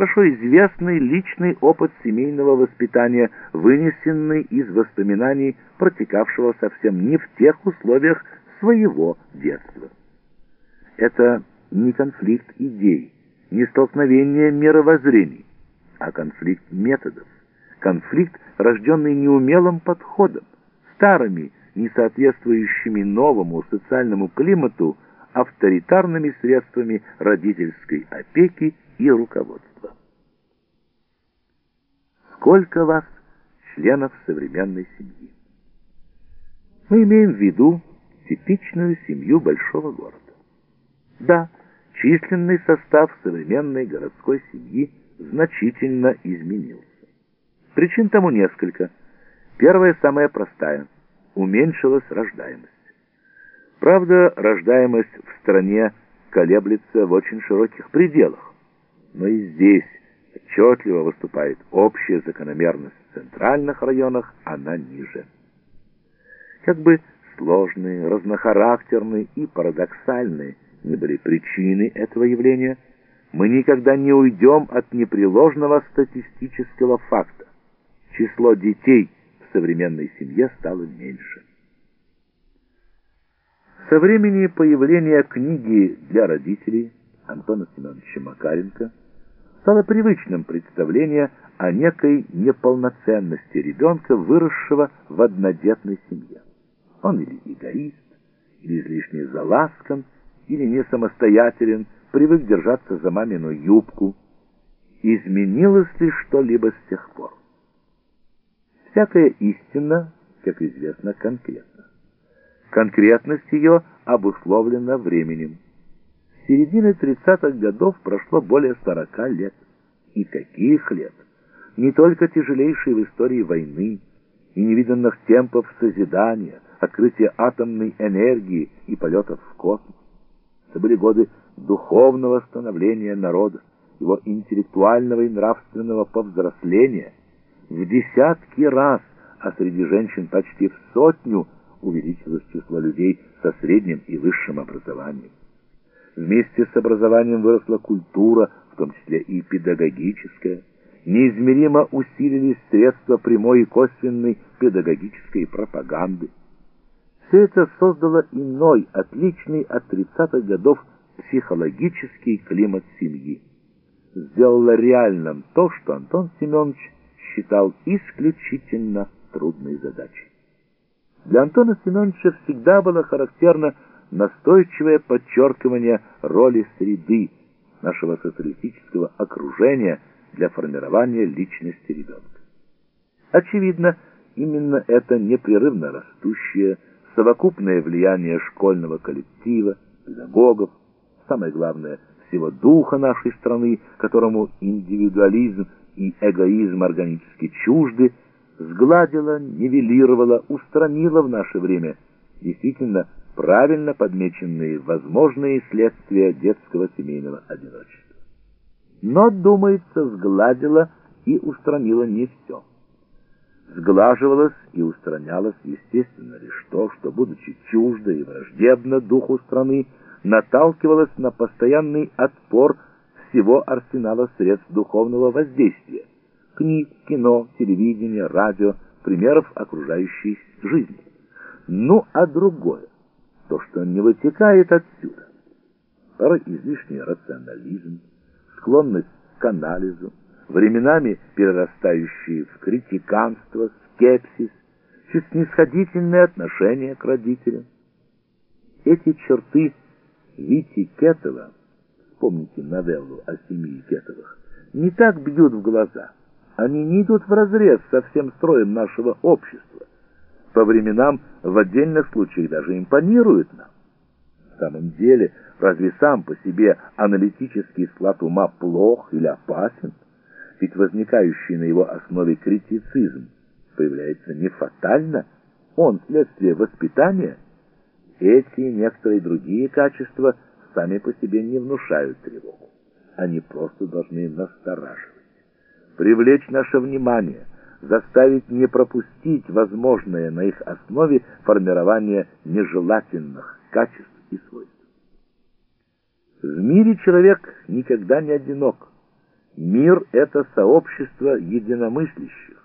хорошо известный личный опыт семейного воспитания, вынесенный из воспоминаний, протекавшего совсем не в тех условиях своего детства. Это не конфликт идей, не столкновение мировоззрений, а конфликт методов, конфликт, рожденный неумелым подходом, старыми, не соответствующими новому социальному климату, авторитарными средствами родительской опеки и руководства. Сколько вас членов современной семьи? Мы имеем в виду типичную семью большого города. Да, численный состав современной городской семьи значительно изменился. Причин тому несколько. Первая самая простая – уменьшилась рождаемость. Правда, рождаемость в стране колеблется в очень широких пределах, но и здесь отчетливо выступает общая закономерность в центральных районах, она ниже. Как бы сложные, разнохарактерные и парадоксальные не были причины этого явления, мы никогда не уйдем от непреложного статистического факта. Число детей – современной семье стало меньше. Со времени появления книги для родителей Антона Семеновича Макаренко стало привычным представление о некой неполноценности ребенка, выросшего в однодетной семье. Он или эгоист, или излишне заласкан, или не самостоятелен, привык держаться за мамину юбку. Изменилось ли что-либо с тех пор? Всякая истина, как известно, конкретна. Конкретность ее обусловлена временем. Середины 30-х годов прошло более 40 лет. И каких лет? Не только тяжелейшей в истории войны и невиданных темпов созидания, открытия атомной энергии и полетов в космос. Это были годы духовного становления народа, его интеллектуального и нравственного повзросления – в десятки раз, а среди женщин почти в сотню увеличилось число людей со средним и высшим образованием. Вместе с образованием выросла культура, в том числе и педагогическая. Неизмеримо усилились средства прямой и косвенной педагогической пропаганды. Все это создало иной, отличный от 30-х годов психологический климат семьи. Сделало реальным то, что Антон Семенович считал исключительно трудной задачей. Для Антона Семеновича всегда было характерно настойчивое подчеркивание роли среды нашего социалистического окружения для формирования личности ребенка. Очевидно, именно это непрерывно растущее совокупное влияние школьного коллектива, педагогов, самое главное, всего духа нашей страны, которому индивидуализм и эгоизм органически чужды, сгладила, нивелировала, устранила в наше время действительно правильно подмеченные возможные следствия детского семейного одиночества. Но, думается, сгладила и устранила не все. Сглаживалось и устранялось, естественно, лишь то, что, будучи чуждо и враждебно духу страны, наталкивалось на постоянный отпор всего арсенала средств духовного воздействия – книг, кино, телевидения, радио, примеров окружающей жизни. Ну, а другое, то, что не вытекает отсюда. Порой излишний рационализм, склонность к анализу, временами перерастающие в критиканство, скепсис, снисходительное отношение к родителям. Эти черты Вити Кетова – Помните новеллу о семье Кетовых, не так бьют в глаза. Они не идут вразрез со всем строем нашего общества. По временам в отдельных случаях даже импонируют нам. В самом деле, разве сам по себе аналитический склад ума плох или опасен? Ведь возникающий на его основе критицизм появляется не фатально, он следствие воспитания. Эти и некоторые другие качества – сами по себе не внушают тревогу. Они просто должны настораживать, привлечь наше внимание, заставить не пропустить возможное на их основе формирование нежелательных качеств и свойств. В мире человек никогда не одинок. Мир — это сообщество единомыслящих.